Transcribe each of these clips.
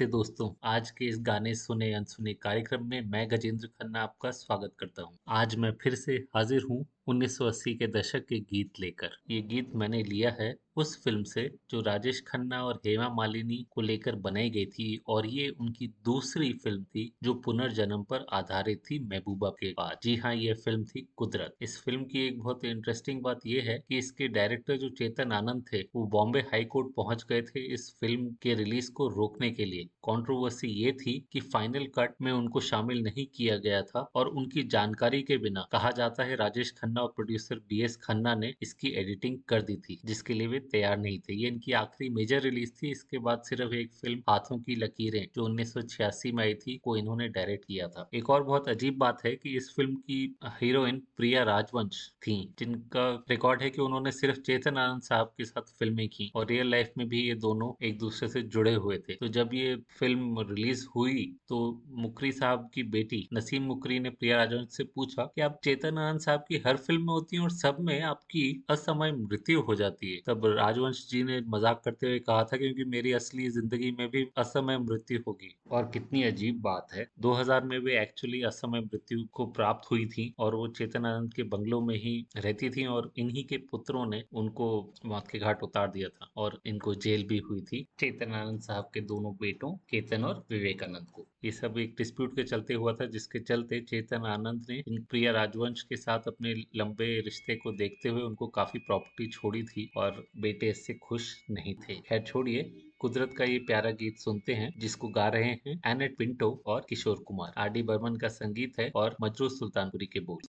नमस्ते दोस्तों आज के इस गाने सुने अनसुने कार्यक्रम में मैं गजेंद्र खन्ना आपका स्वागत करता हूँ। आज मैं फिर से हाजिर हूँ 1980 के दशक के गीत लेकर ये गीत मैंने लिया है उस फ़िल्म से जो राजेश खन्ना और हेमा मालिनी को लेकर बनाई गई थी और ये उनकी दूसरी फ़िल्म थी जो पुनर्जन्म पर आधारित थी महबूबा के बाद जी हाँ ये फ़िल्म थी कुदरत। इस फ़िल्म की एक बहुत इंटरेस्टिंग बात यह है कि इसके डायरेक्टर जो चेतन आनंद थे, वो बॉम्बे हाई कोर्ट पहुँच गए थे इस फ़िल्म के रिलीज़ को रोकने के लिए। कॉन्ट्रोवर्सी ये थी कि फाइनल कट में उनको शामिल नहीं किया गया था और उनकी जानकारी के बिना कहा जाता है राजेश खन्ना और प्रोड्यूसर बी एस खन्ना ने इसकी एडिटिंग कर दी थी, जिसके लिए वे तैयार नहीं थे। ये इनकी आखिरी मेजर रिलीज़ थी। इसके बाद सिर्फ़ एक फ़िल्म हाथों की लकीरें, जो उन्नीस सौ छियासी में आई थी, को इन्होंने डायरेक्ट किया था। एक और बहुत अजीब बात है कि इस फ़िल्म की हीरोइन प्रिया राजवंश थी, जिनका रिकॉर्ड है कि उन्होंने सिर्फ़ चेतन आनंद साहब के साथ फ़िल्में की और रियल लाइफ में भी ये दोनों एक दूसरे से जुड़े हुए थे। तो जब ये फ़िल्म रिलीज़ हुई तो मुकरी साहब की बेटी नसीम मुकरी ने प्रिया राजवंश से पूछा कि, आप चेतन आनंद साहब की हर फ़िल्म में होती हैं और सब में आपकी असमय मृत्यु हो जाती है? तब राजवंश जी ने मज़ाक करते हुए कहा था क्योंकि मेरी असली ज़िंदगी में भी असमय मृत्यु होगी। और कितनी अजीब बात है। 2000 में वे एक्चुअली असमय मृत्यु को प्राप्त हुई थी और वो चेतन आनंद के बंगलों में ही रहती थी और इन्हीं के पुत्रों ने उनको मौत के घाट उतार दिया था और इनको जेल भी हुई थी। चेतन आनंद साहब के दोनों बेटों, केतन और विवेकानंद को। ये सब एक डिस्प्यूट के चलते हुआ था, जिसके चलते चेतन आनंद ने इन प्रिया राजवंश के साथ अपने लंबे रिश्ते को देखते हुए उनको काफ़ी प्रॉपर्टी छोड़ी थी और बेटे इससे खुश नहीं थे। खैर, छोड़िए, कुदरत का ये प्यारा गीत सुनते हैं, जिसको गा रहे हैं एनेट पिंटो और किशोर कुमार। आर डी बर्मन का संगीत है और मजरू सुल्तानपुरी के बोल।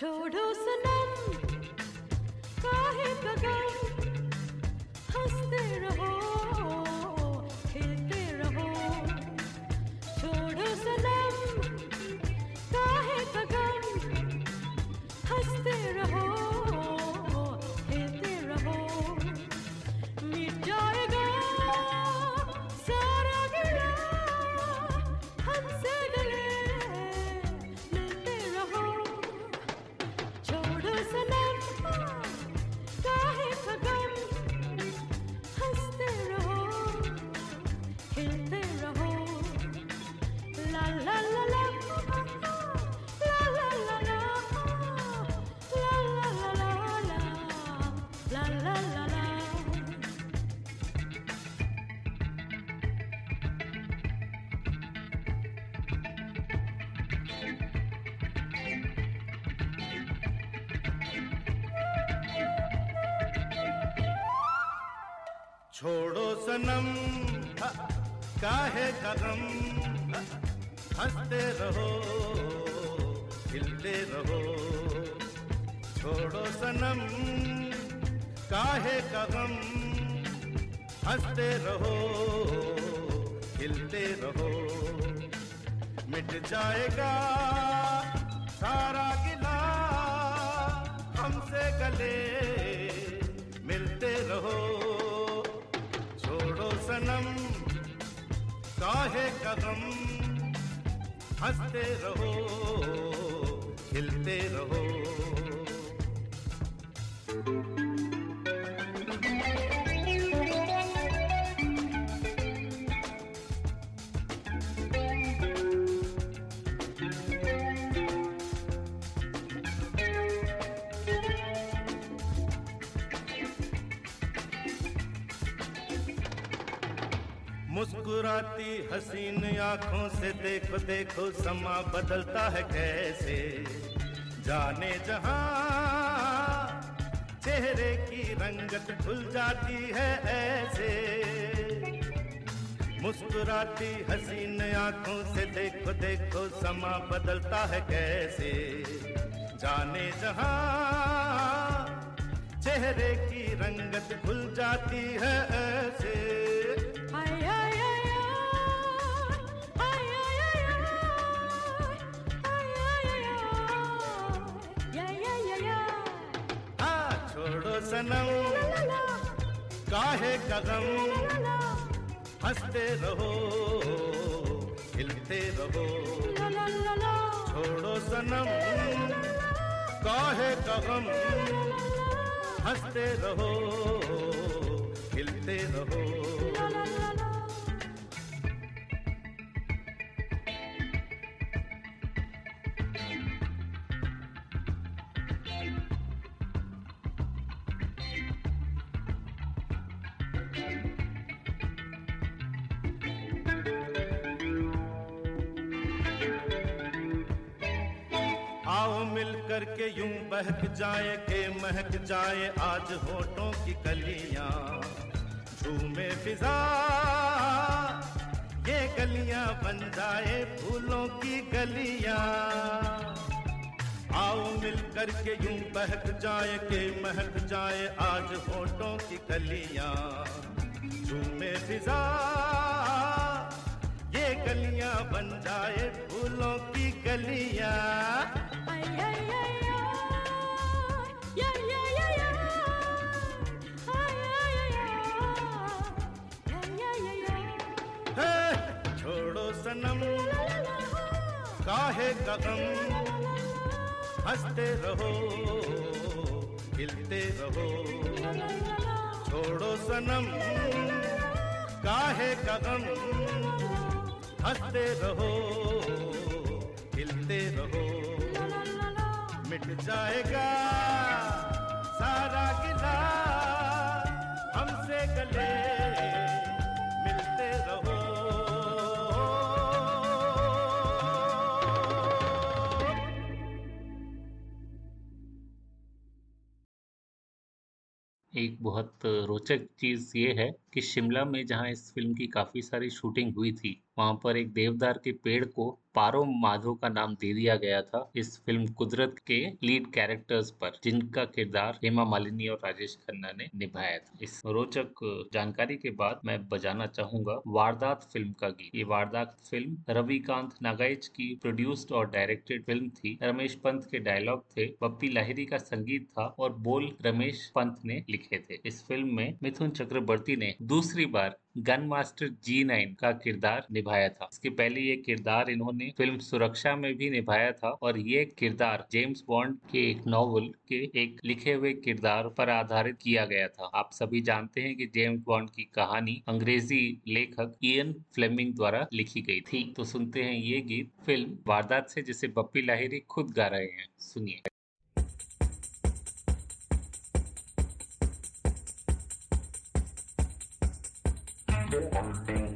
सनम काहे कदम, हँसते रहो, खिलते रहो। छोड़ो सनम, काहे कदम, हँसते रहो, खिलते रहो। मिट जाएगा सारा काहे कदम? हँसते रहो। से देखो समा बदलता है कैसे। जाने जहाँ चेहरे की रंगत खुल जाती है ऐसे। मुस्कुराती हसीन आँखों से देखो देखो समा बदलता है कैसे। जाने जहाँ चेहरे की रंगत खुल जाती है ऐसे। सनम। काहे कदम? हँसते रहो, हिलते रहो। छोड़ो सनम। काहे कदम? हँसते रहो, हिलते रहो। गलियाँ। आओ मिल करके यूँ बहक जाए के महक जाए आज होठों की गलिया झूमे फिजा, ये गलियाँ बन जाए फूलों की गलियाँ कदम, हँसते रहो खिलते रहो। छोड़ो सनम, काहे कदम, हँसते रहो खिलते रहो। मिट जाएगा एक बहुत रोचक चीज़ ये है कि शिमला में जहाँ इस फ़िल्म की काफ़ी सारी शूटिंग हुई थी वहाँ पर एक देवदार के पेड़ को पारो माधो का नाम दे दिया गया था, इस फ़िल्म कुदरत के लीड कैरेक्टर्स पर, जिनका किरदार हेमा मालिनी और राजेश खन्ना ने निभाया था। इस रोचक जानकारी के बाद मैं बजाना चाहूँगा वारदात फ़िल्म का गीत। ये वारदात फ़िल्म रविकांत नागाइच की प्रोड्यूस्ड और डायरेक्टेड फ़िल्म थी। रमेश पंत के डायलॉग थे, बप्पी लाहिरी का संगीत था और बोल रमेश पंत ने लिखे थे। इस फ़िल्म में मिथुन चक्रवर्ती ने दूसरी बार गन मास्टर जी नाइन का किरदार निभाया था। इसके पहले ये किरदार इन्होंने फ़िल्म सुरक्षा में भी निभाया था और ये किरदार जेम्स बॉन्ड के एक नॉवल के एक लिखे हुए किरदार पर आधारित किया गया था। आप सभी जानते हैं कि जेम्स बॉन्ड की कहानी अंग्रेज़ी लेखक इन फ्लेमिंग द्वारा लिखी गई थी। तो सुनते हैं ये गीत फ़िल्म वारदात से, जिसे बप्पी लाहिरी खुद गा रहे हैं। सुनिए। Thank you.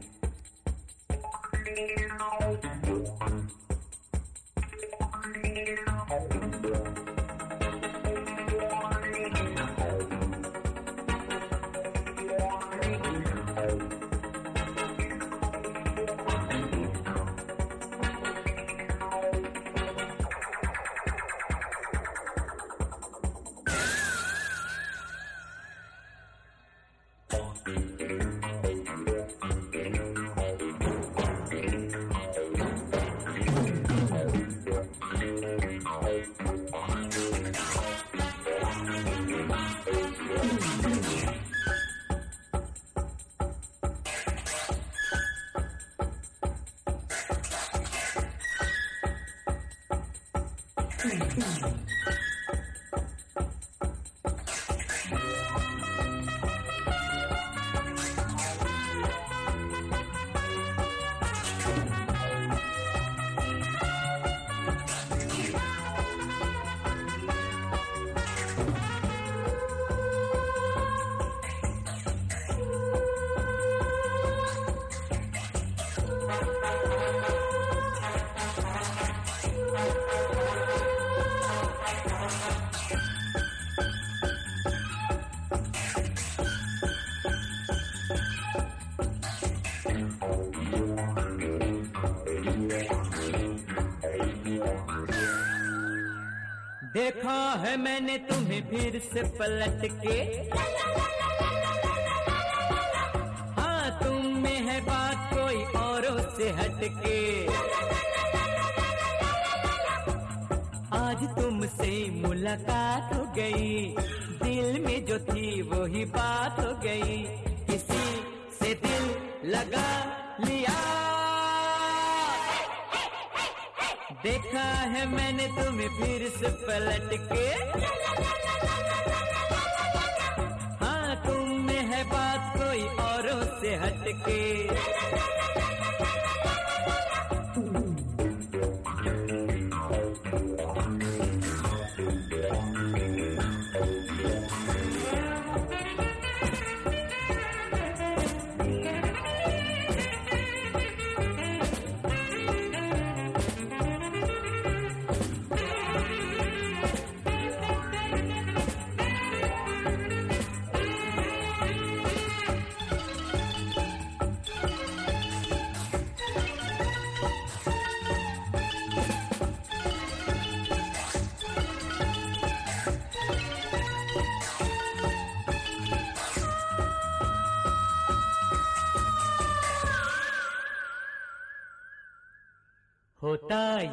फिर से पलट के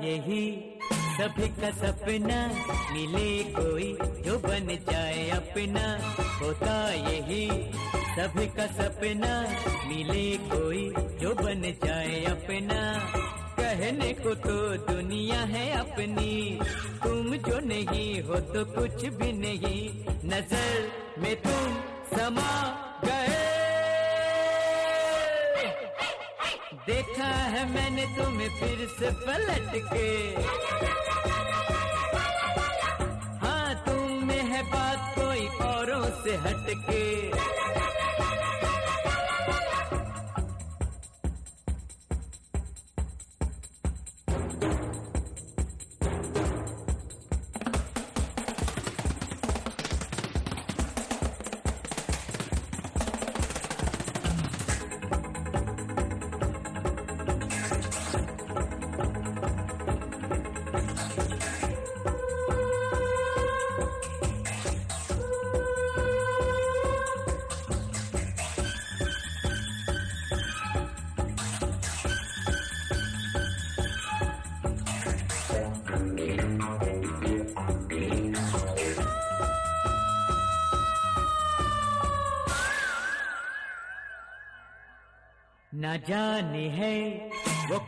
यही सभी का सपना, मिले कोई जो बन जाए अपना। होता यही सभी का सपना, मिले कोई जो बन जाए अपना। कहने को तो दुनिया है अपनी, तुम जो नहीं हो तो कुछ भी नहीं। नज़र में तुम तुम्हें फिर से पलट के।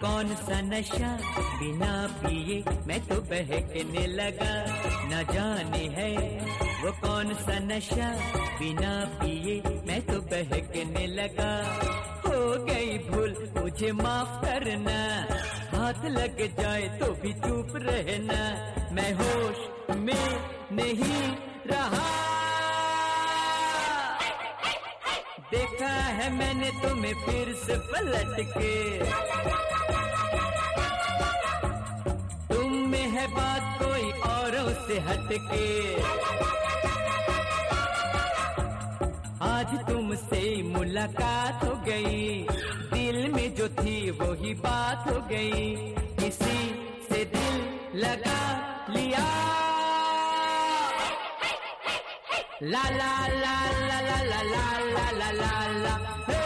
कौन सा नशा बिना पिए मैं तो बहकने लगा। न जाने है वो कौन सा नशा बिना पिए मैं तो बहकने लगा। हो गई भूल मुझे माफ़ करना। हाथ लग जाए तो भी चुप रहना। मैं होश में नहीं रहा। देखा है मैंने तुम्हें फिर से पलट के से हटके आज तुमसे मुलाकात हो गई दिल में जो थी वही बात हो गई किसी से दिल लगा लिया La la la la la la la la la la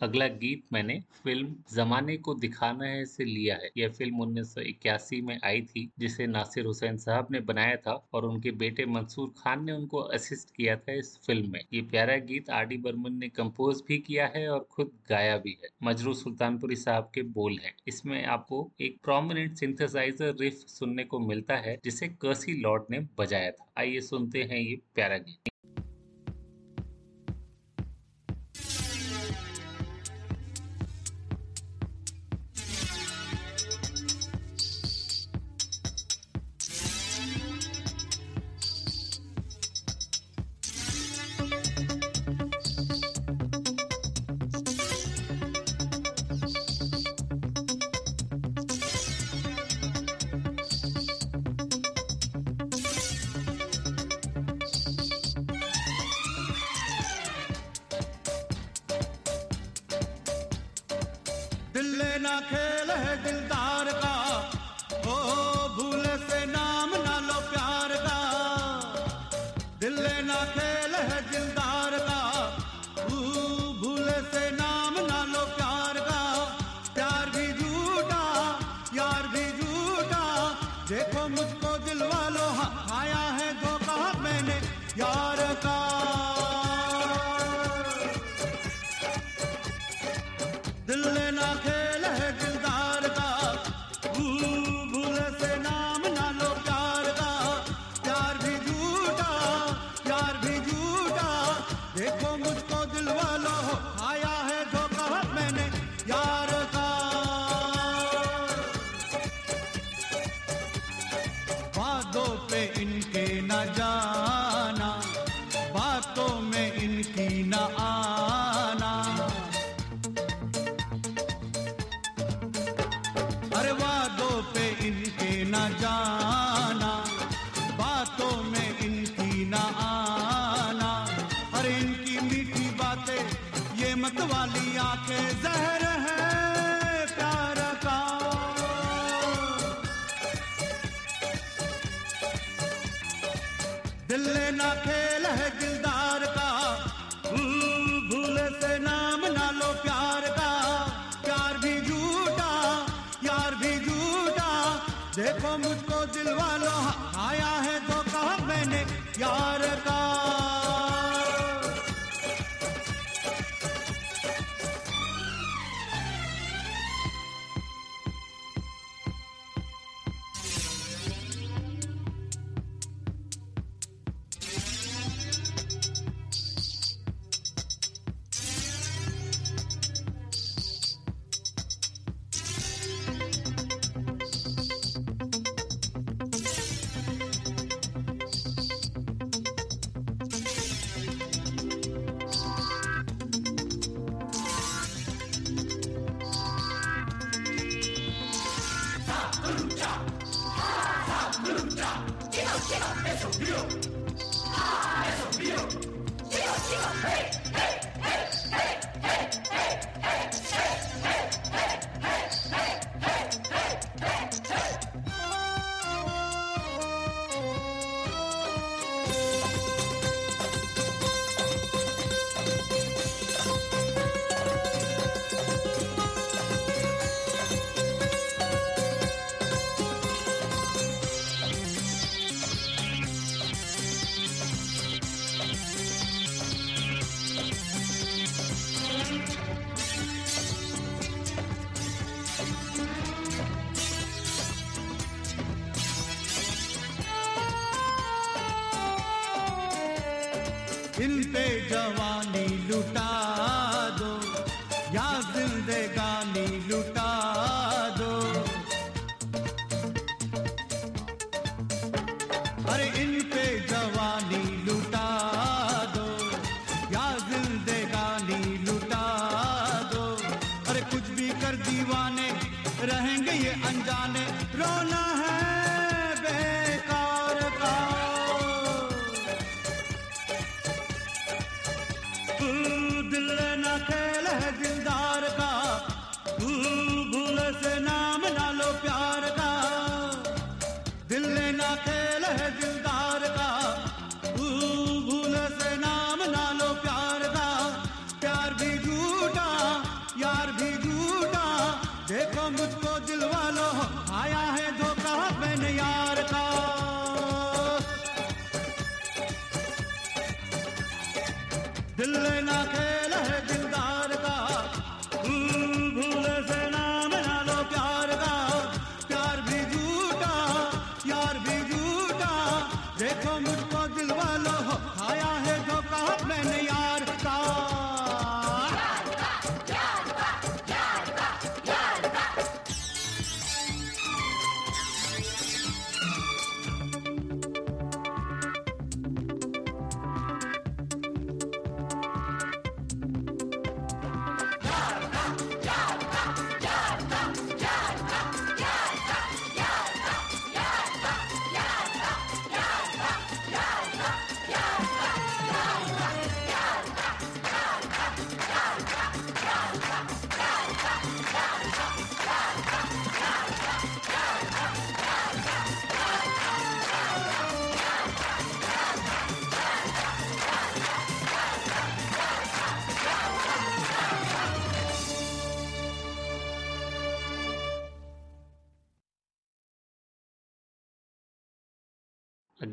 अगला गीत मैंने फ़िल्म जमाने को दिखाना है से लिया है। यह फ़िल्म 1981 में आई थी, जिसे नासिर हुसैन साहब ने बनाया था और उनके बेटे मंसूर खान ने उनको असिस्ट किया था इस फ़िल्म में। ये प्यारा गीत आर डी बर्मन ने कंपोज भी किया है और खुद गाया भी है। मजरू सुल्तानपुरी साहब के बोल हैं। इसमें आपको एक प्रोमिनेंट सिंथेसाइजर रिफ सुनने को मिलता है, जिसे कर्सी लॉर्ड ने बजाया था। आइए सुनते हैं ये प्यारा गीत। मुझको दिलवा लो आया है तो कहा मैंने। यार का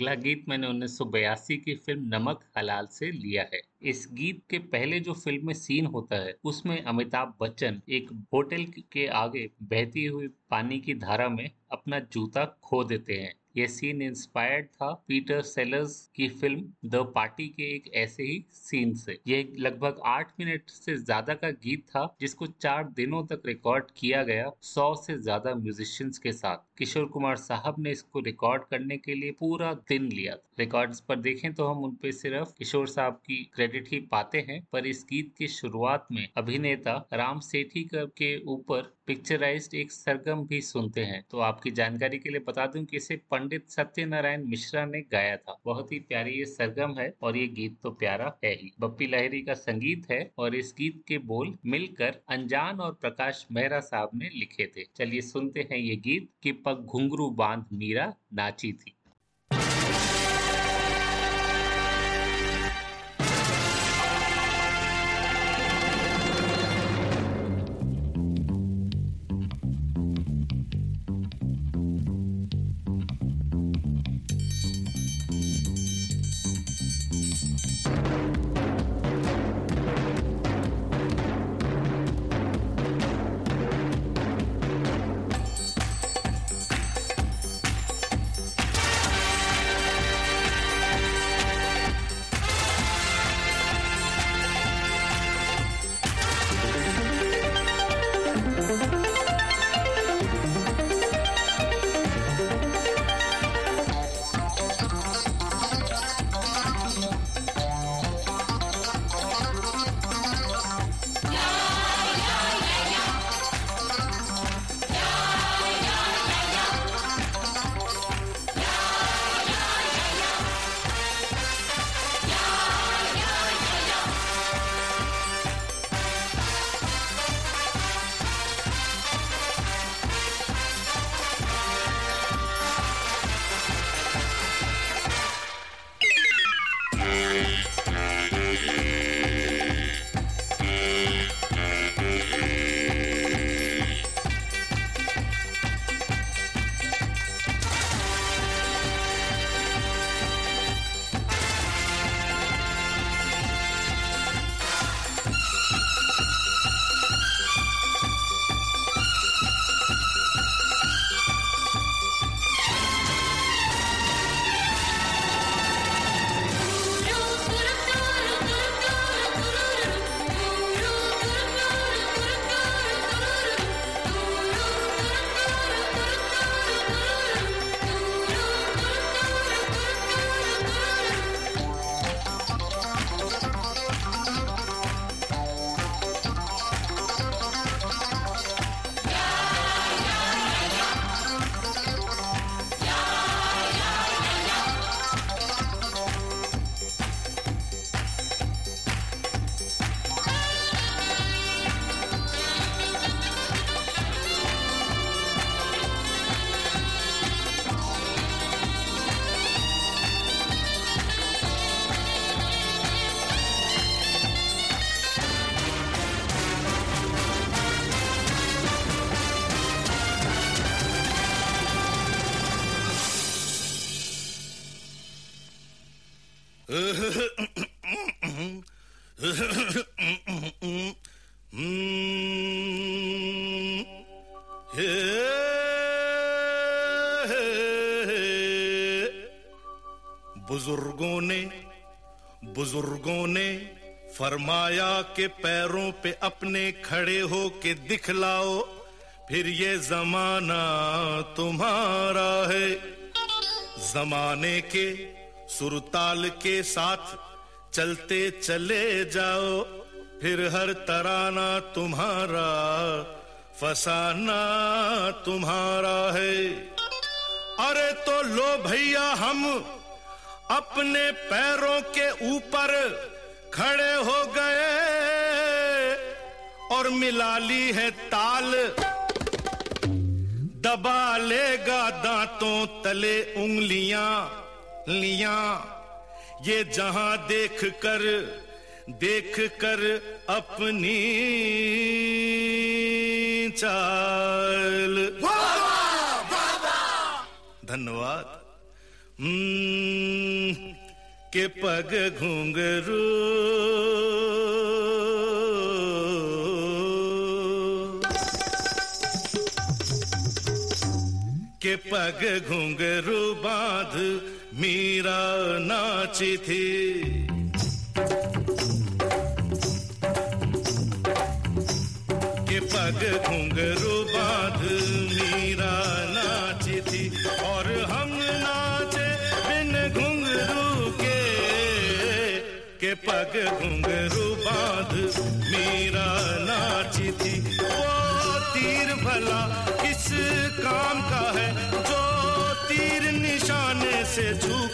अगला गीत मैंने उन्नीस सौ बयासी की फ़िल्म नमक हलाल से लिया है। इस गीत के पहले जो फ़िल्म में सीन होता है, उसमें अमिताभ बच्चन एक होटल के आगे बहती हुई पानी की धारा में अपना जूता खो देते हैं। ये सीन इंस्पायर्ड था पीटर सेलर्स की फ़िल्म द पार्टी के एक ऐसे ही सीन से। ये लगभग आठ मिनट से ज़्यादा का गीत था, जिसको चार दिनों तक रिकॉर्ड किया गया सौ से ज़्यादा म्यूजिशियंस के साथ। किशोर कुमार साहब ने इसको रिकॉर्ड करने के लिए पूरा दिन लिया था। रिकॉर्ड्स पर देखें तो हम उनपे सिर्फ़ किशोर साहब की क्रेडिट ही पाते हैं, पर इस गीत की शुरुआत में अभिनेता राम सेठी के ऊपर पिक्चराइज्ड एक सरगम भी सुनते हैं। तो आपकी जानकारी के लिए बता दूँ कि इसे पंडित सत्यनारायण मिश्रा ने गाया था। बहुत ही प्यारी ये सरगम है और ये गीत तो प्यारा है ही। बप्पी लहरी का संगीत है और इस गीत के बोल मिलकर अनजान और प्रकाश मेहरा साहब ने लिखे थे। चलिए सुनते हैं ये गीत की पग घुंघरू बाँध मीरा नाची थी। बुज़ुर्गों ने बुज़ुर्गों ने फरमाया के पैरों पे अपने खड़े हो के दिखलाओ, फिर ये जमाना तुम्हारा है। जमाने के सुरताल के साथ चलते चले जाओ, फिर हर तराना तुम्हारा, फसाना तुम्हारा है। अरे तो लो भैया हम, अपने पैरों के ऊपर खड़े हो गए, और मिला ली है ताल। दबा लेगा दांतों तले उंगलियाँ लिया ये जहाँ देख कर देख कर अपनी चाल। धन्यवाद। हम्म, के पग घुंघरू। के पग घुंघरू बाँध मीरा नाची थी के पग घुंघरू बाँध, मीरा नाची थी और हम नाचे बिन घुंघरू के। के पग घुंघरू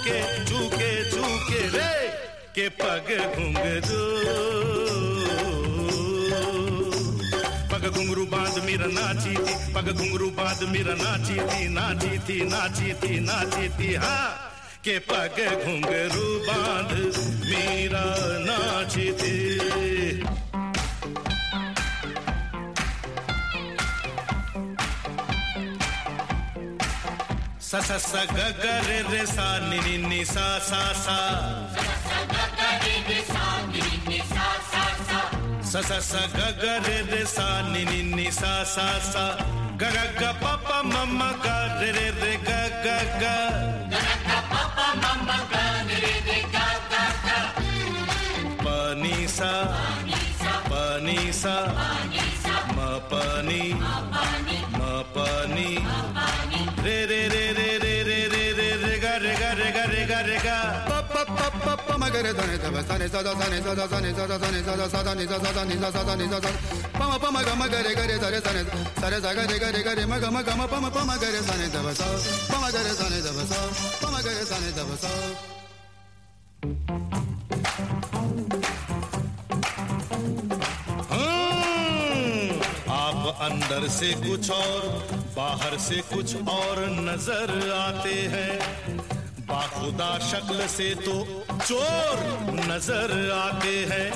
झुके झुके झुके रे, के पग घुंघरू। पग घुंगरू बाँध मीरा नाची थी, पग घुंगरू बाँध मीरा नाची थी नाची थी नाची थी नाची थी हाँ के पग घुंगरू बाँध, मीरा नाची थी। स स स, ग ग, रे रे, सा, नि नि नि, सा सा सा। स स स, ग ग, रे रे, सा, नि नि नि, सा सा सा। ग ग ग, प प, म म, ग, रे रे रे, ग ग ग। प, नि, सा। प, नि, सा। म, प आप अंदर से कुछ और बाहर से कुछ और नज़र आते हैं बाखुदा शक्ल से तो चोर नज़र आते हैं।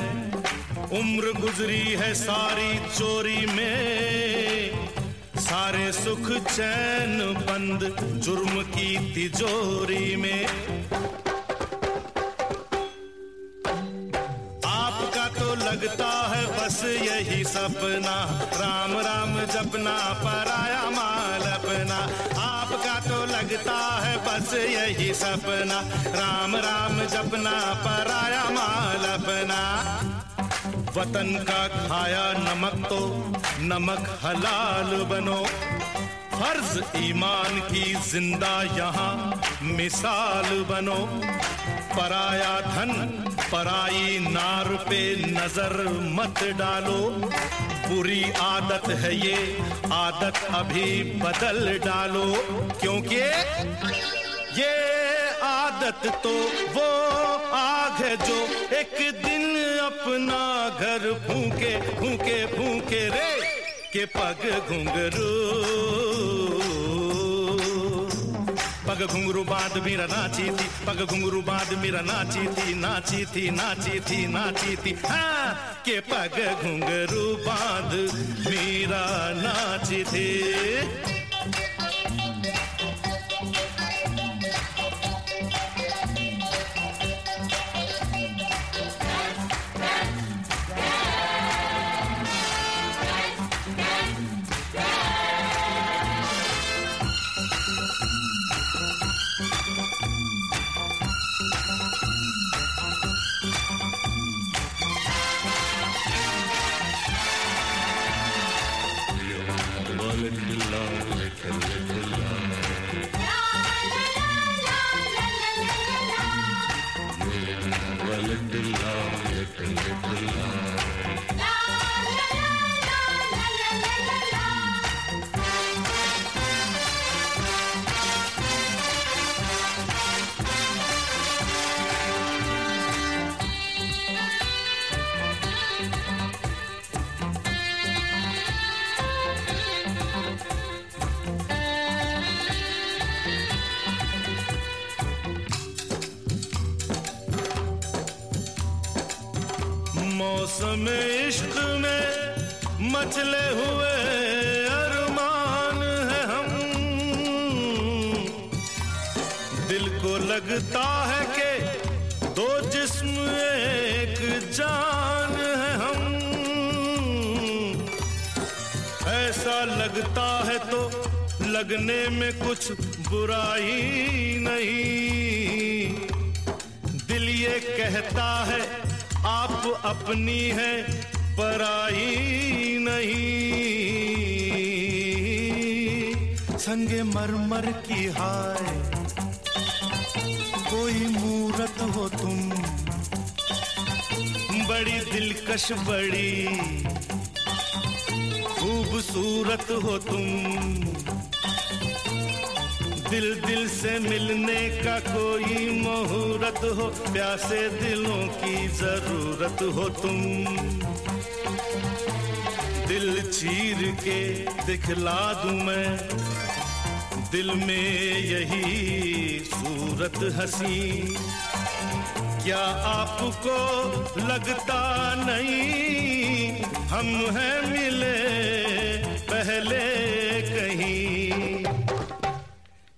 उम्र गुजरी है सारी चोरी में। सारे सुख चैन बंद जुर्म की तिजोरी में। आपका तो लगता है बस यही सपना। राम राम जपना पराया माल सपना, राम राम जपना, पराया माल अपना। वतन का खाया नमक तो नमक हलाल बनो। फ़र्ज़ ईमान की ज़िंदा यहाँ मिसाल बनो। पराया धन, पराई नार पे नज़र मत डालो। बुरी आदत है ये, आदत अभी बदल डालो। क्योंकि ये आदत तो वो आग है जो एक दिन अपना घर फूके फूके फूके रे के पग घुंघरू। पग घुंघरू बाँध मीरा नाची थी, पग घुंगरू बाँध मीरा नाची थी नाची थी नाची थी नाची थी। हाँ के पग घुंगरू बाँध मीरा नाची थी। मौसम इश्क में मचले हुए अरमान है हम। दिल को लगता है कि दो जिस्म एक जान है हम। ऐसा लगता है तो लगने में कुछ बुराई नहीं। दिल ये कहता है आप अपनी है, पराई नहीं। संगे मरमर की हाय, कोई मूरत हो तुम। बड़ी दिलकश बड़ी, खूबसूरत हो तुम। दिल दिल से मिलने का कोई मुहूर्त हो, प्यासे दिलों की ज़रूरत हो तुम। दिल चीर के दिखला दूँ मैं, दिल में यही सूरत हसी। क्या आपको लगता नहीं, हम हैं मिले पहले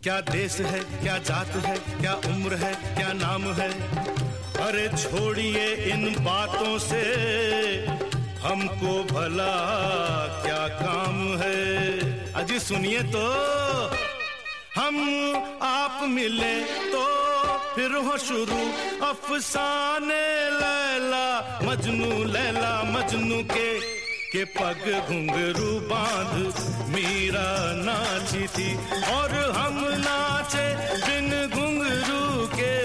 क्या देश है, क्या जात है, क्या उम्र है, क्या नाम है? अरे छोड़िए इन बातों से, हमको भला क्या काम है? अजी सुनिए तो हम आप मिले तो फिर हो शुरू अफसाने लैला, मजनू लैला, मजनू के के पग घुंघरू बाँध। मीरा नाची थी और हम नाचे बिन घुंघरू के।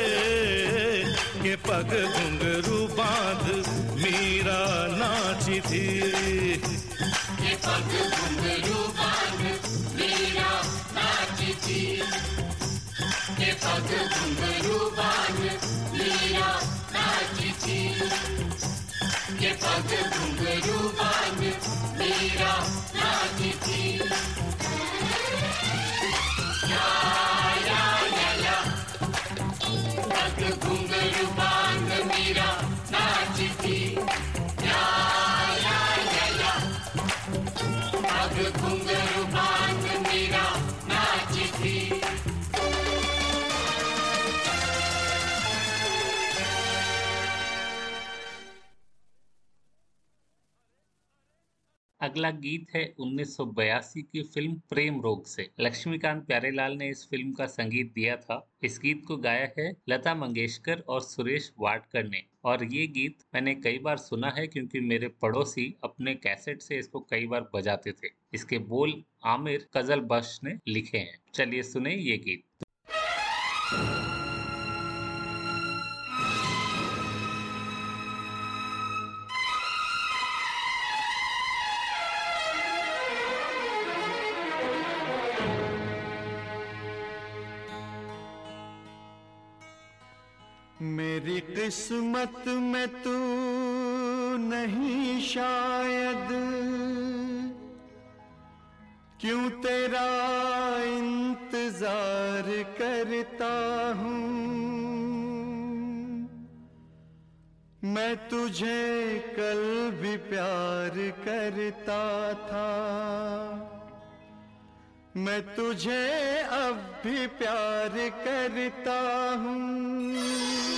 के पग घुंघरू बाँध, मीरा नाची थी। के पग घुंघरू बाँध, मीरा नाची थी। के पग घुंघरू बाँध, मीरा नाची थी। के पग घुंघरू बाँध अगला गीत है 1982 की फ़िल्म प्रेम रोग से। लक्ष्मीकांत प्यारेलाल ने इस फ़िल्म का संगीत दिया था। इस गीत को गाया है लता मंगेशकर और सुरेश वाडकर ने। और ये गीत मैंने कई बार सुना है क्योंकि मेरे पड़ोसी अपने कैसेट से इसको कई बार बजाते थे। इसके बोल आमिर कजल बख्श ने लिखे हैं। चलिए सुने ये गीत। किस्मत में तू नहीं शायद। क्यों तेरा इंतज़ार करता हूँ? मैं तुझे कल भी प्यार करता था। मैं तुझे अब भी प्यार करता हूँ।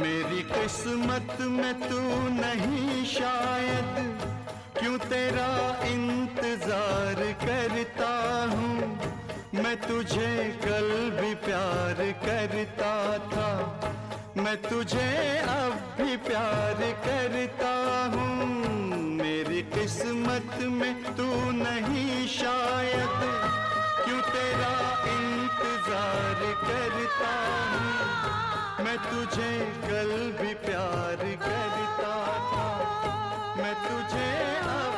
मेरी किस्मत में तू नहीं शायद, क्यों तेरा इंतज़ार करता हूँ? मैं तुझे कल भी प्यार करता था, मैं तुझे अब भी प्यार करता हूँ। मेरी किस्मत में तू नहीं शायद, क्यों तेरा इंतज़ार करता हूँ? मैं तुझे कल भी प्यार करता था। मैं तुझे आज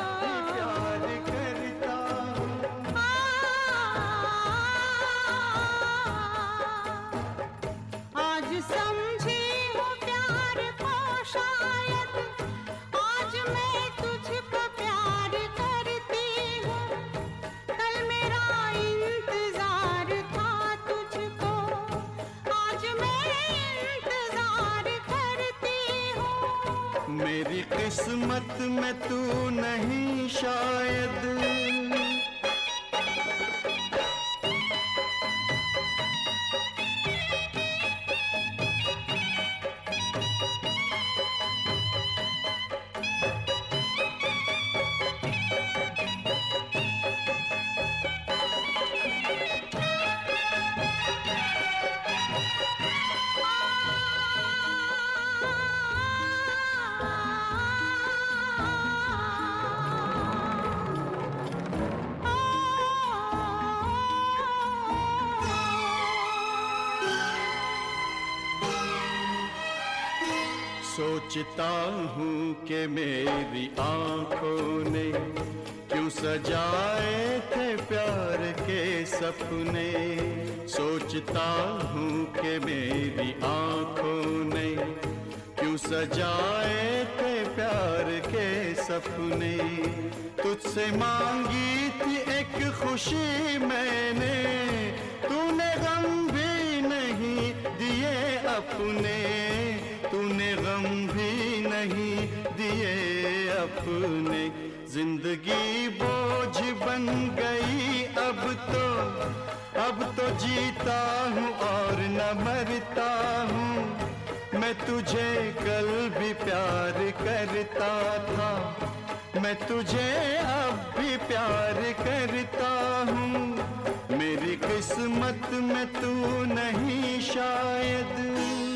में तू नहीं शायद। सोचता हूँ कि मेरी आँखों ने क्यों सजाए थे प्यार के सपने? सोचता हूँ कि मेरी आँखों ने क्यों सजाए थे प्यार के सपने? तुझसे मांगी थी एक खुशी मैंने, तूने गम भी नहीं दिए अपने। तूने गम भी नहीं दिए, अपने ज़िंदगी बोझ बन गई। अब तो अब तो जीता हूँ और न मरता हूँ। मैं तुझे कल भी प्यार करता था। मैं तुझे अब भी प्यार करता हूँ। मेरी किस्मत में तू नहीं शायद।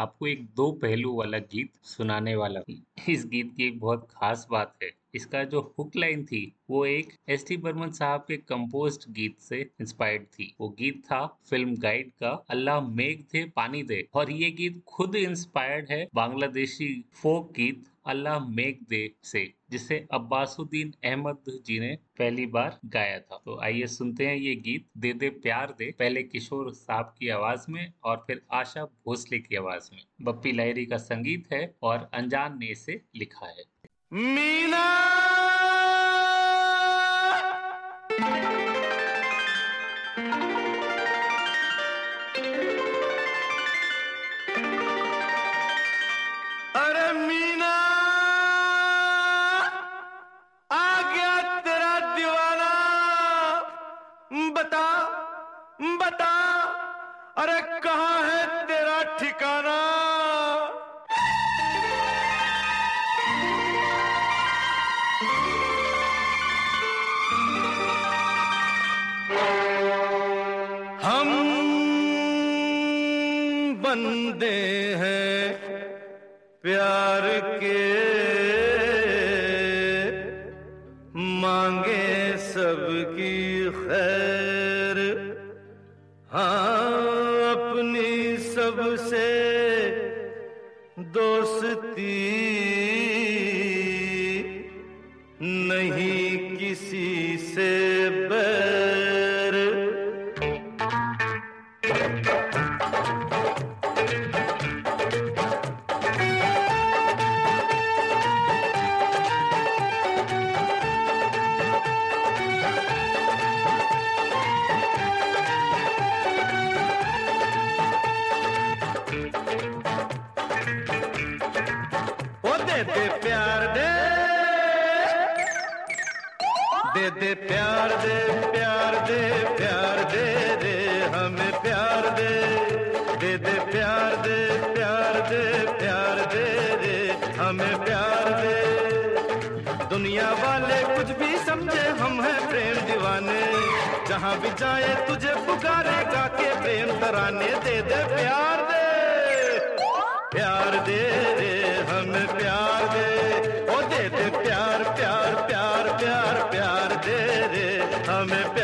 आपको एक दो पहलू वाला गीत सुनाने वाला हूँ। इस गीत की एक बहुत खास बात है। इसका जो हुक लाइन थी, वो एक एस टी बर्मन साहब के कंपोज्ड गीत से इंस्पायर्ड थी। वो गीत था फ़िल्म गाइड का अल्लाह मेघ थे पानी दे। और ये गीत खुद इंस्पायर्ड है बांग्लादेशी फोक गीत अल्लाह मेघ दे से। जिसे अब्बासुद्दीन अहमद जी ने पहली बार गाया था। तो आइए सुनते हैं ये गीत, दे दे प्यार दे, पहले किशोर साहब की आवाज़ में और फिर आशा भोसले की आवाज़ में। बप्पी लहरी का संगीत है और अनजान ने इसे लिखा है। मीना तराने दे दे, प्यार दे। प्यार दे दे हमें प्यार दे। ओ दे दे, प्यार प्यार प्यार प्यार प्यार दे दे हमें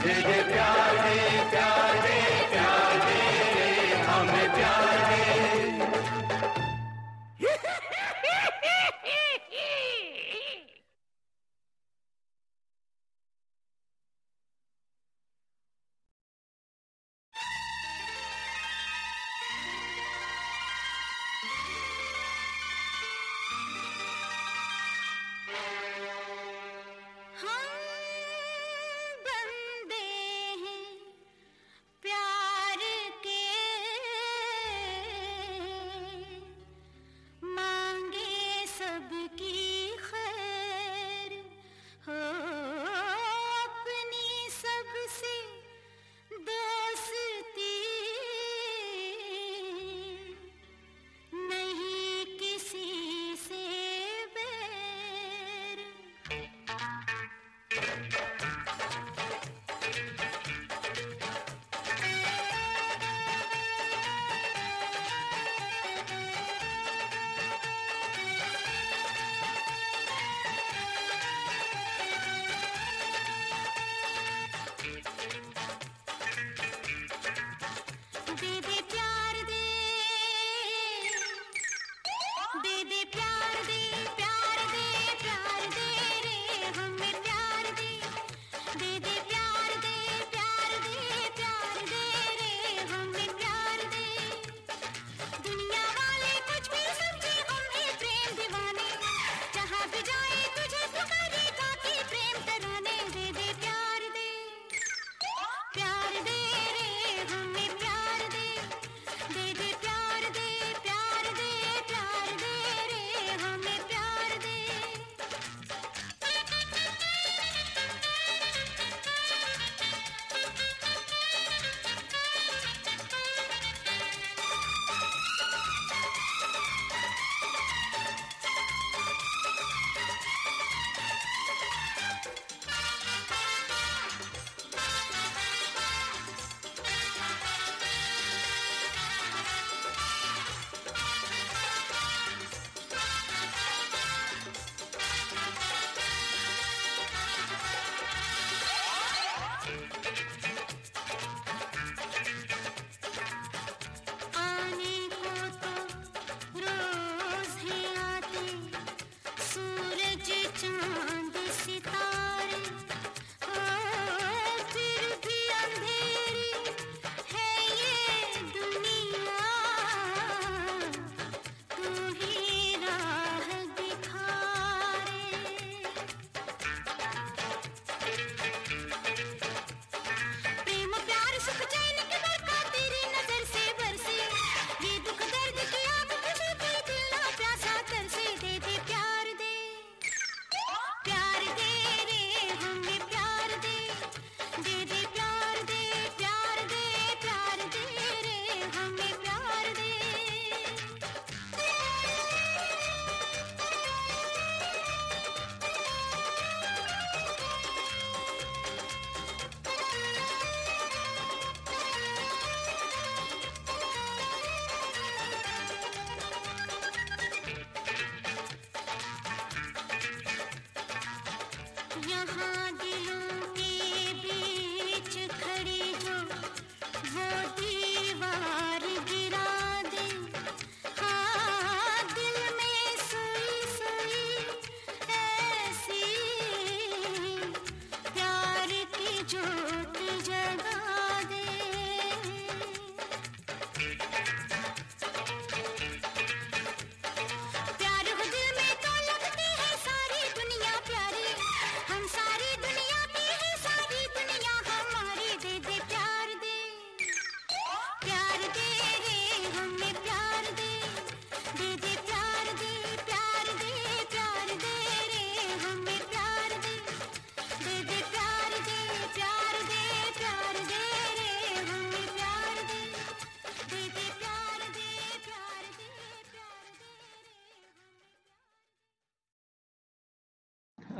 हम प्यारे हैं।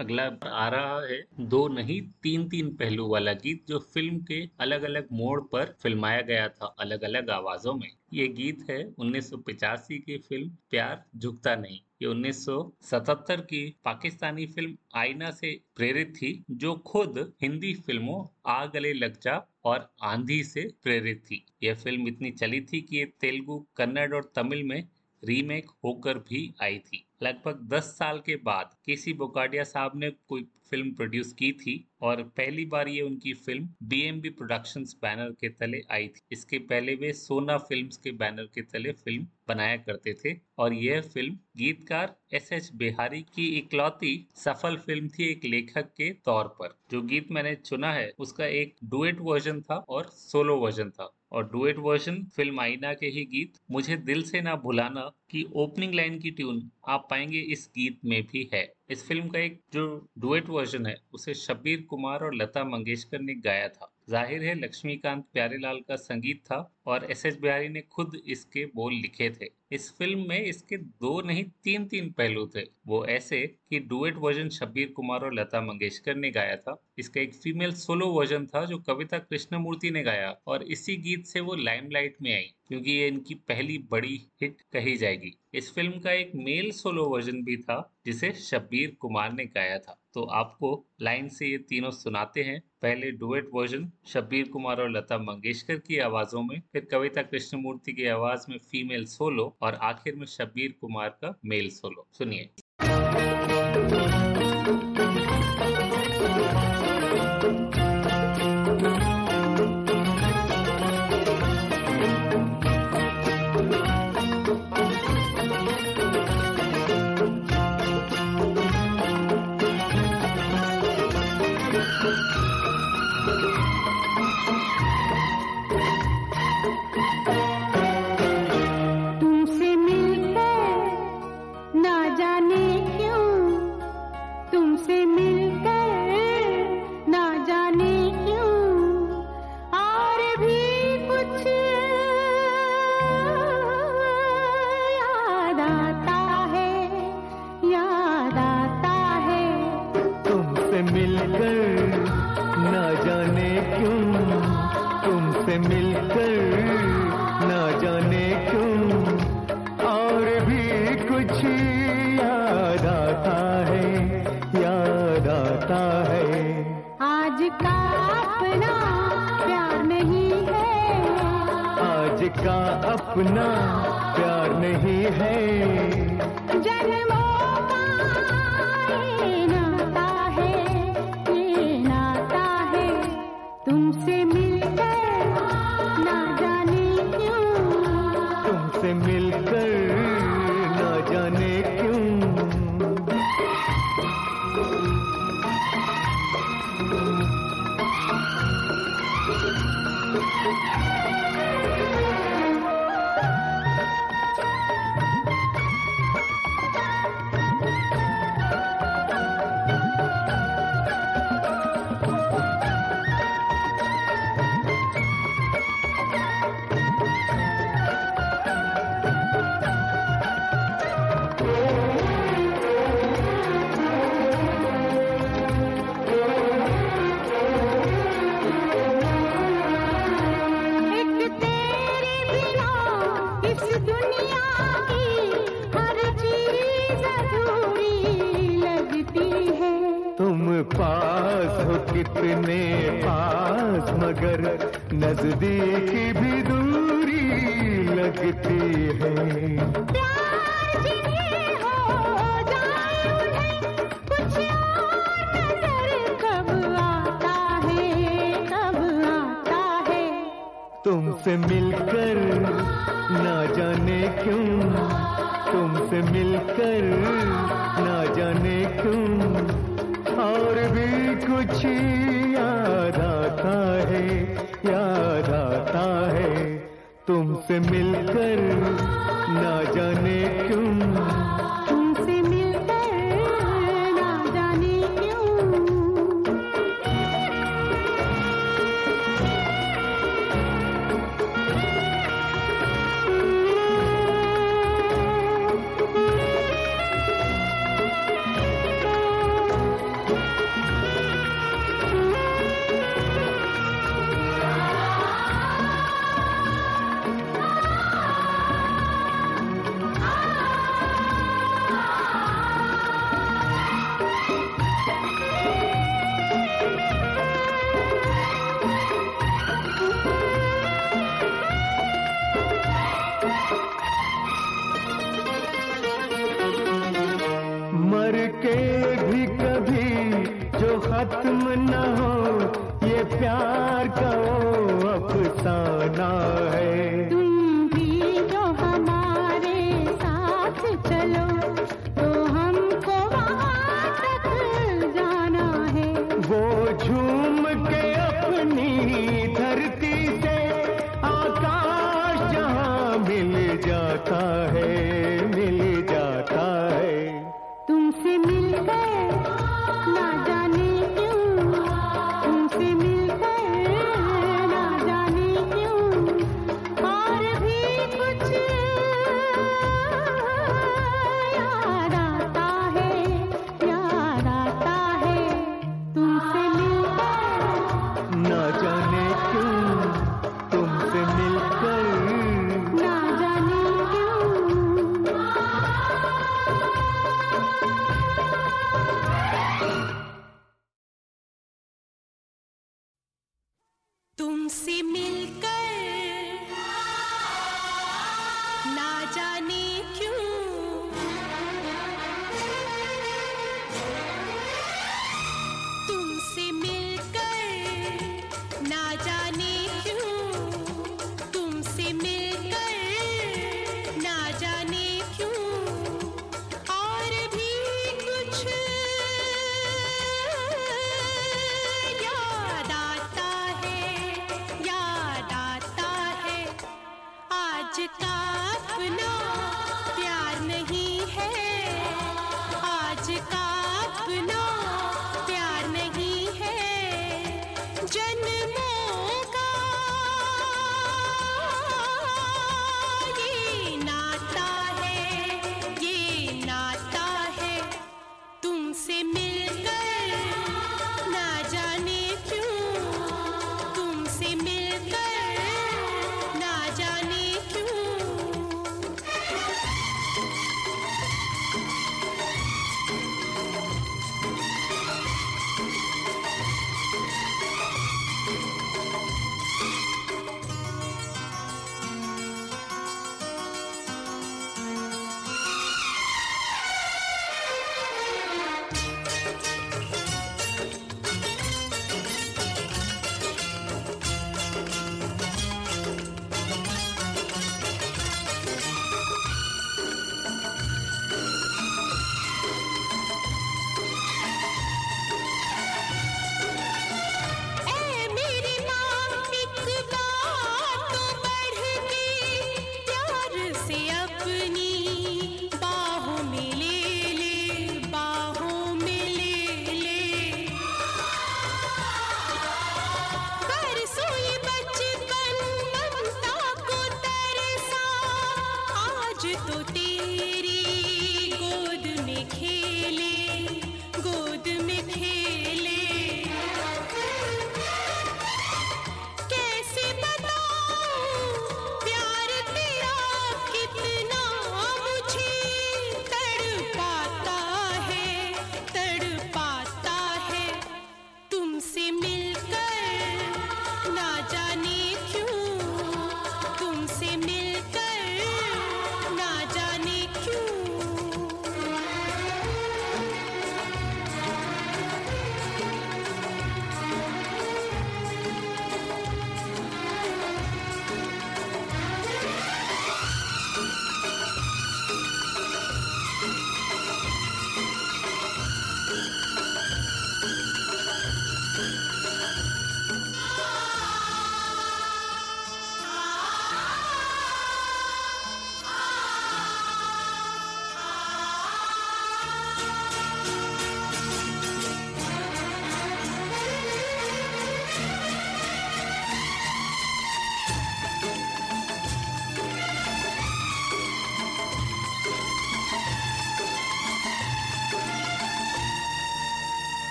अगला आ रहा है दो नहीं तीन तीन पहलू वाला गीत जो फ़िल्म के अलग अलग मोड़ पर फिल्माया गया था अलग अलग आवाजों में। ये गीत है 1985 की फ़िल्म प्यार झुकता नहीं। ये 1977 की पाकिस्तानी फ़िल्म आईना से प्रेरित थी, जो खुद हिंदी फ़िल्मों आ गले लग जा और आंधी से प्रेरित थी। यह फ़िल्म इतनी चली थी कि ये तेलुगु, कन्नड़ और तमिल में रीमेक होकर भी आई थी। लगभग 10 साल के बाद केसी बोकाडिया साहब ने कोई फ़िल्म प्रोड्यूस की थी और पहली बार ये उनकी फ़िल्म बीएमबी प्रोडक्शंस बैनर के तले आई थी। इसके पहले वे सोना फिल्म्स के बैनर के तले फ़िल्म बनाया करते थे और यह फ़िल्म गीतकार एस एच बिहारी की इकलौती सफल फ़िल्म थी एक लेखक के तौर पर। जो गीत मैंने चुना है, उसका एक डुएट वर्जन था और सोलो वर्जन था। और डुएट वर्जन फ़िल्म आईना के ही गीत, मुझे दिल से ना भुलाना की ओपनिंग लाइन की ट्यून आप पाएँगे इस गीत में भी है। इस फ़िल्म का एक जो डुएट वर्जन है, उसे शब्बीर कुमार और लता मंगेशकर ने गाया था। ज़ाहिर है, लक्ष्मीकांत प्यारेलाल का संगीत था और एस एस बिहारी ने खुद इसके बोल लिखे थे। इस फ़िल्म में इसके दो नहीं, तीन तीन पहलू थे। वो ऐसे कि डुएट वर्जन शब्बीर कुमार और लता मंगेशकर ने गाया था। इसका एक फीमेल सोलो वर्जन था जो कविता कृष्णमूर्ति ने गाया और इसी गीत से वो लाइमलाइट में आई, क्योंकि ये इनकी पहली बड़ी हिट कही जाएगी। इस फ़िल्म का एक मेल सोलो वर्जन भी था, जिसे शब्बीर कुमार ने गाया था। तो आपको लाइन से ये तीनों सुनाते हैं। पहले डुएट वर्जन शब्बीर कुमार और लता मंगेशकर की आवाजों में फिर कविता कृष्णमूर्ति की आवाज़ में फीमेल सोलो और आखिर में शब्बीर कुमार का मेल सोलो सुनिए। अपना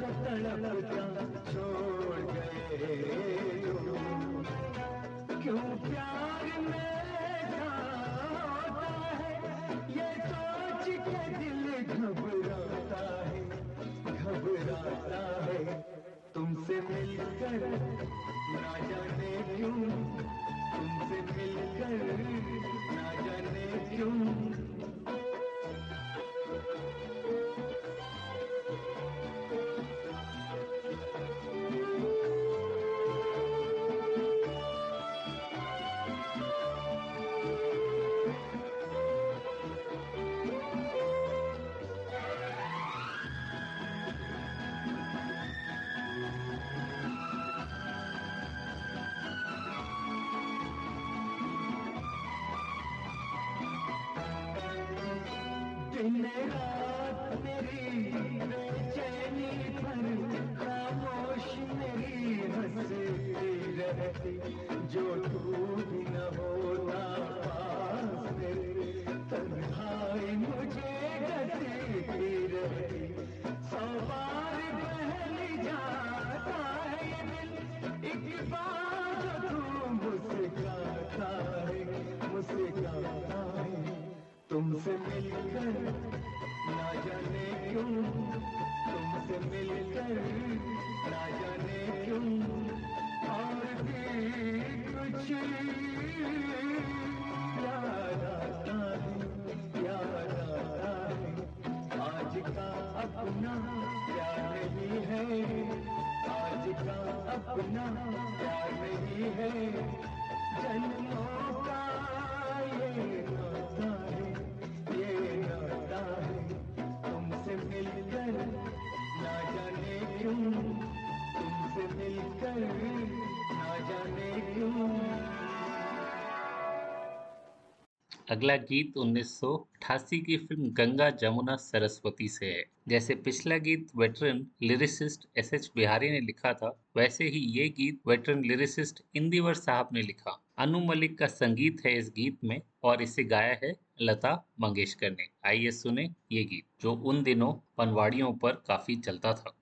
मुझको तड़पता छोड़ गए क्यों प्यार में है? ये सोच के दिल घबराता है घबराता है। तुमसे मिलकर ना जाने अगला गीत 1988 की फ़िल्म गंगा जमुना सरस्वती से है। जैसे पिछला गीत veteran lyricist S H Bihari ने लिखा था, वैसे ही ये गीत वेटरन लिरिसिस्ट इंदिवर साहब ने लिखा। अनु मलिक का संगीत है इस गीत में और इसे गाया है लता मंगेशकर ने। आइए सुने ये गीत, जो उन दिनों पनवाड़ियों पर काफ़ी चलता था।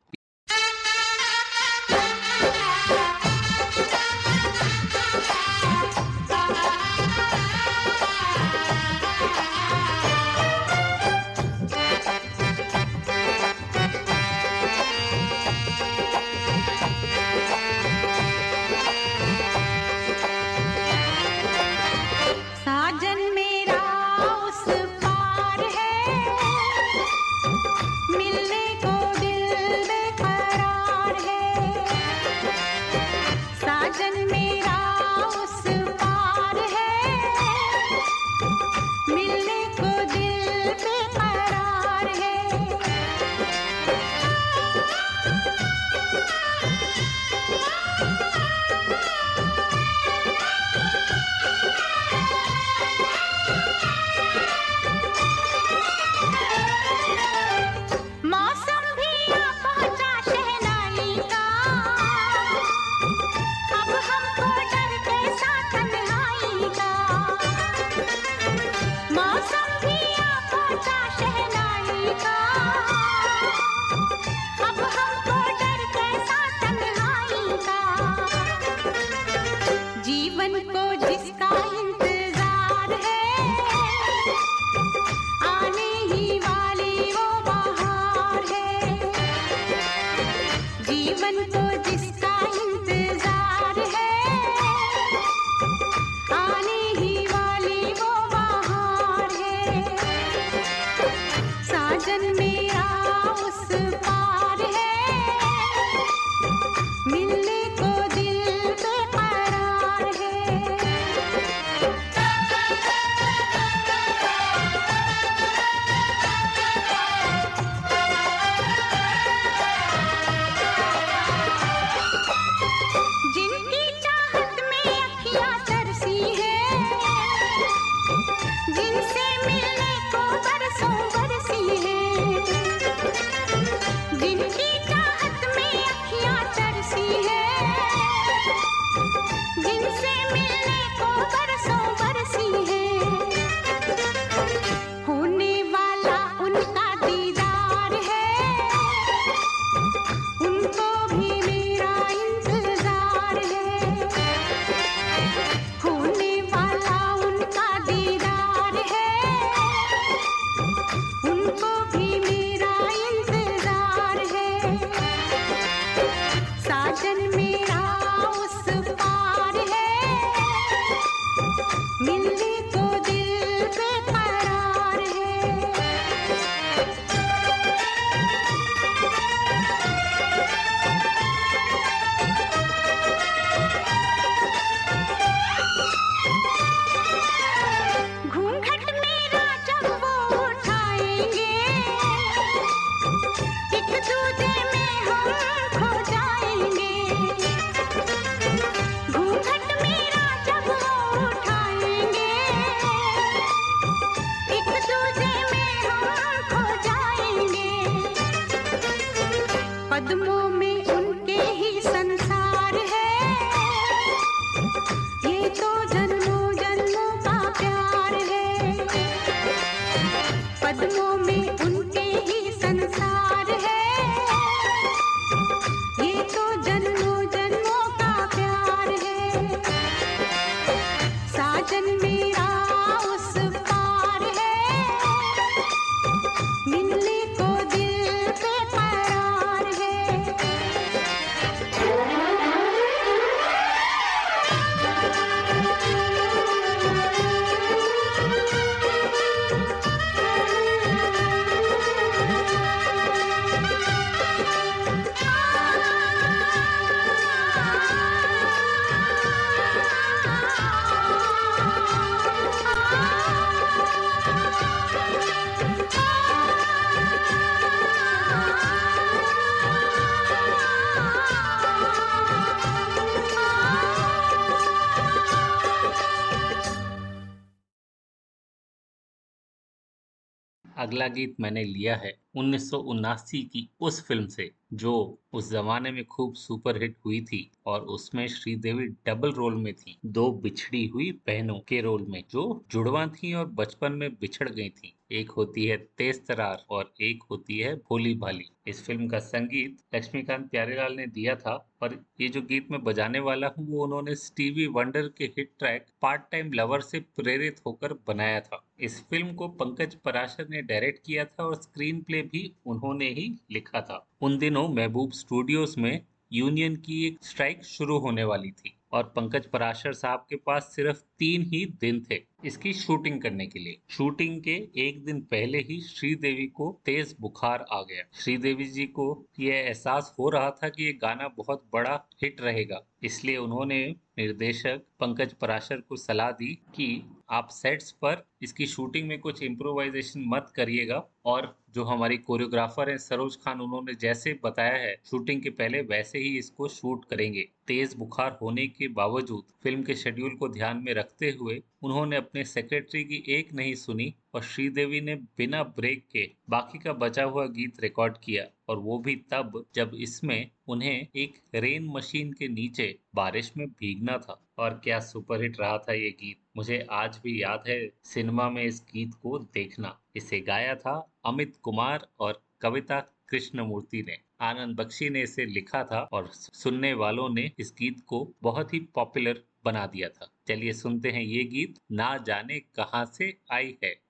गीत मैंने लिया है उन्नीस सौ उनासी की उस फ़िल्म से। जो उस जमाने में खूब सुपरहिट हुई थी और उसमें श्रीदेवी डबल रोल में थी। दो बिछड़ी हुई बहनों के रोल में जो जुड़वा थी और बचपन में बिछड़ गई थी। एक होती है तेज तरार और एक होती है भोली भाली। इस फ़िल्म का संगीत लक्ष्मीकांत प्यारेलाल ने दिया था और ये जो गीत मैं बजाने वाला हूँ, वो उन्होंने स्टीवी वंडर के hit track part time lover से प्रेरित होकर बनाया था। इस फ़िल्म को पंकज पराशर ने डायरेक्ट किया था और स्क्रीन प्ले भी उन्होंने ही लिखा था। उन दिनों महबूब स्टूडियोज में यूनियन की एक स्ट्राइक शुरू होने वाली थी और पंकज पराशर साहब के पास सिर्फ़ तीन ही दिन थे इसकी शूटिंग करने के लिए। शूटिंग के एक दिन पहले ही श्रीदेवी को तेज बुखार आ गया। श्रीदेवी जी को यह एहसास हो रहा था कि ये गाना बहुत बड़ा हिट रहेगा। इसलिए उन्होंने निर्देशक पंकज पराशर को सलाह दी कि आप सेट्स पर इसकी शूटिंग में कुछ इम्प्रोवाइजेशन मत करिएगा और जो हमारी कोरियोग्राफर हैं, सरोज खान, उन्होंने जैसे बताया है शूटिंग के पहले वैसे ही इसको शूट करेंगे। तेज बुखार होने के बावजूद फ़िल्म के शेड्यूल को ध्यान में रखते हुए उन्होंने अपने सेक्रेटरी की एक नहीं सुनी और श्रीदेवी ने बिना ब्रेक के बाकी का बचा हुआ गीत रिकॉर्ड किया और वो भी तब जब इसमें उन्हें एक रेन मशीन के नीचे बारिश में भीगना था। और क्या सुपरहिट रहा था ये गीत? मुझे आज भी याद है सिनेमा में इस गीत को देखना। इसे गाया था अमित कुमार और कविता कृष्णमूर्ति ने। आनंद बख्शी ने इसे लिखा था और सुनने वालों ने इस गीत को बहुत ही पॉपुलर बना दिया था। चलिए सुनते हैं ये गीत, ना जाने कहाँ से आई है।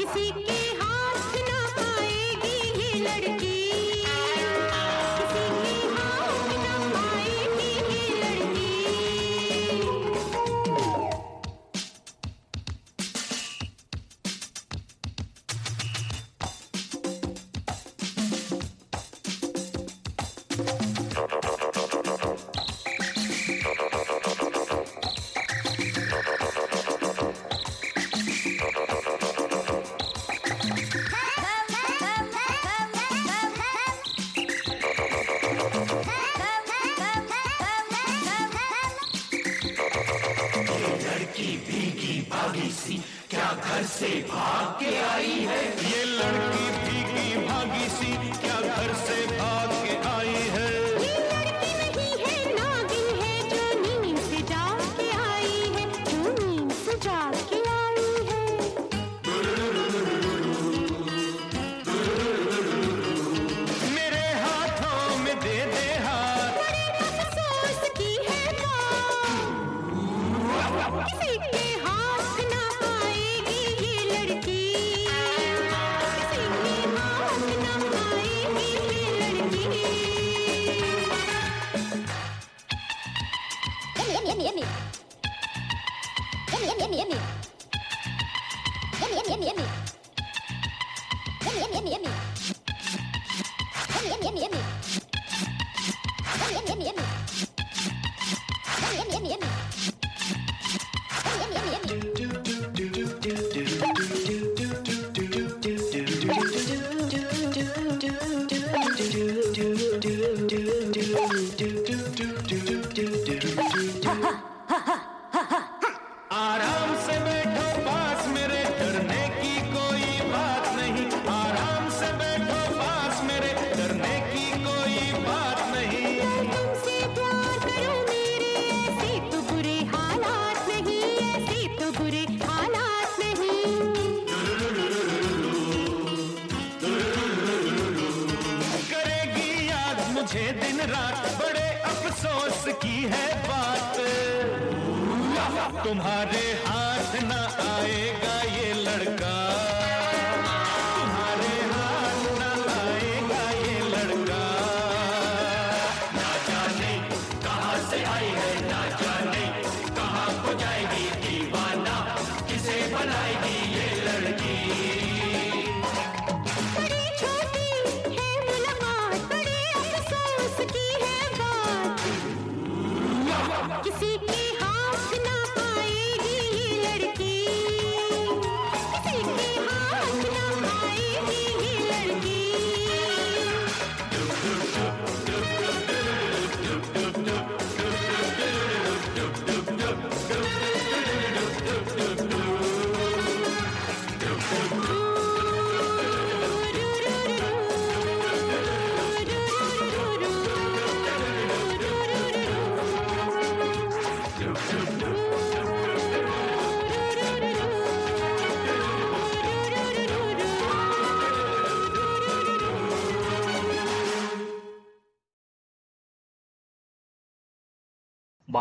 किसी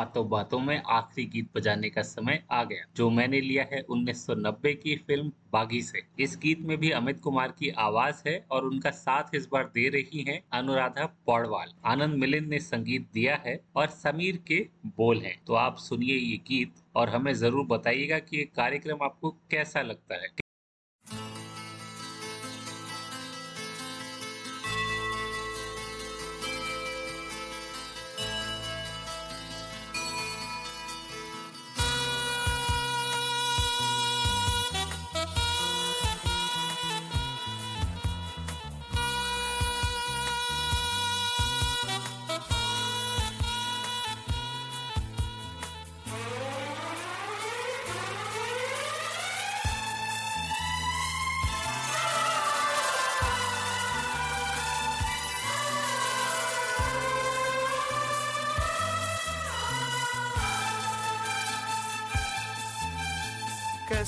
बातों बातों में आखिरी गीत बजाने का समय आ गया। जो मैंने लिया है 1990 की फ़िल्म बागी से। इस गीत में भी अमित कुमार की आवाज़ है और उनका साथ इस बार दे रही हैं अनुराधा पौडवाल। आनंद मिलिंद ने संगीत दिया है और समीर के बोल हैं। तो आप सुनिए ये गीत और हमें ज़रूर बताइएगा कि ये कार्यक्रम आपको कैसा लगता है।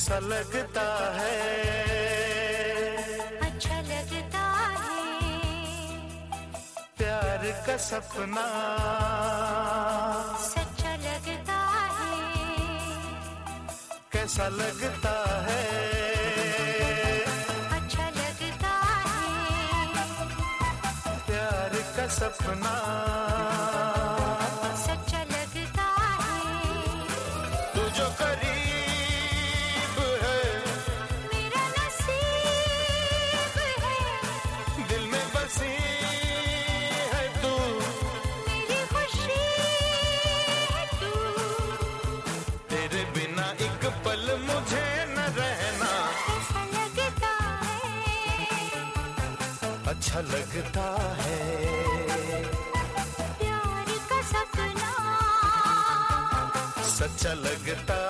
कैसा लगता है। अच्छा लगता है। प्यार का सपना। सच्चा लगता है। कैसा लगता है। अच्छा लगता है। प्यार का सपना। लगता है। प्यार का सपना। सच्चा लगता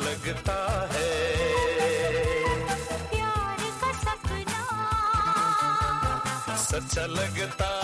लगता है। प्यार का सपना। सच्चा लगता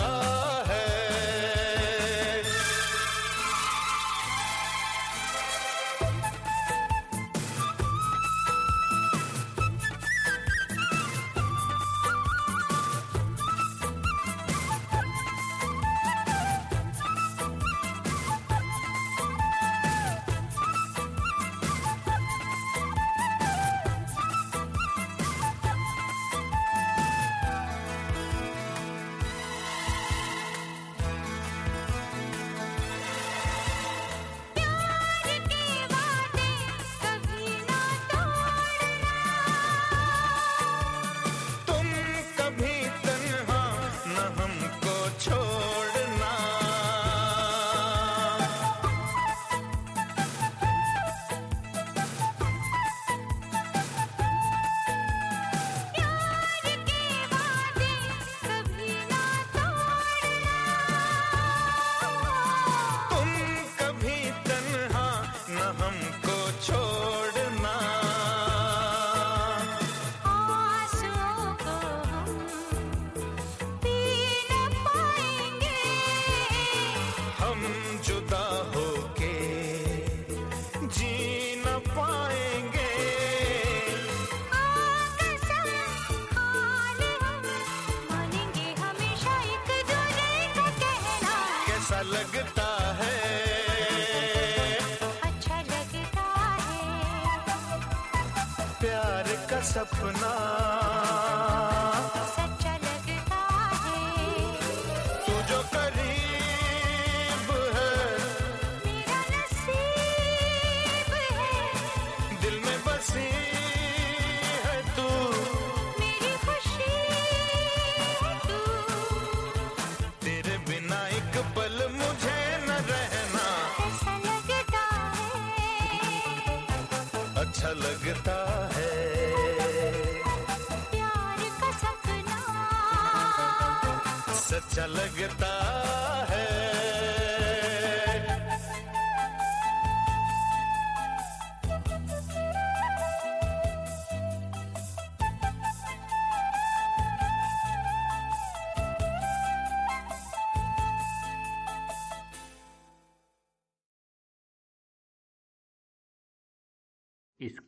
अच्छा लगता है। प्यार का सपना। सच्चा लगता